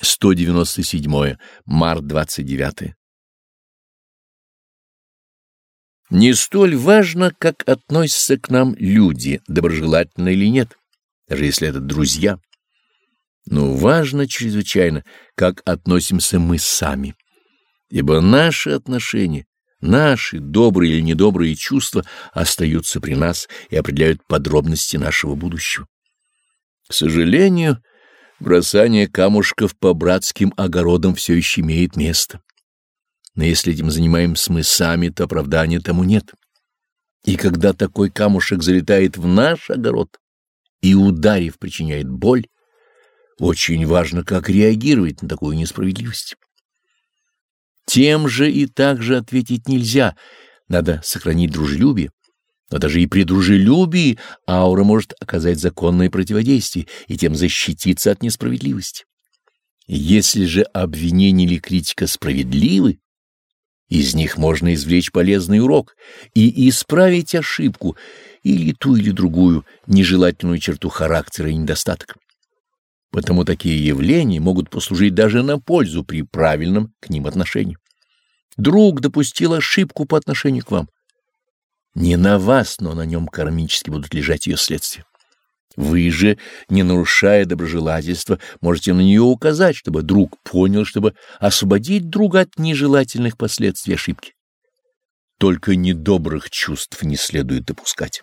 197. Март 29. Не столь важно, как относятся к нам люди, доброжелательно или нет, даже если это друзья. Но важно чрезвычайно, как относимся мы сами. Ибо наши отношения, наши добрые или недобрые чувства остаются при нас и определяют подробности нашего будущего. К сожалению, Бросание камушков по братским огородам все еще имеет место. Но если этим занимаемся мы сами, то оправдания тому нет. И когда такой камушек залетает в наш огород и, ударив, причиняет боль, очень важно, как реагировать на такую несправедливость. Тем же и так же ответить нельзя, надо сохранить дружелюбие. Но даже и при дружелюбии аура может оказать законное противодействие и тем защититься от несправедливости. Если же обвинение или критика справедливы, из них можно извлечь полезный урок и исправить ошибку или ту или другую нежелательную черту характера и недостаток. Потому такие явления могут послужить даже на пользу при правильном к ним отношении. Друг допустил ошибку по отношению к вам. Не на вас, но на нем кармически будут лежать ее следствия. Вы же, не нарушая доброжелательства, можете на нее указать, чтобы друг понял, чтобы освободить друга от нежелательных последствий ошибки. Только недобрых чувств не следует допускать.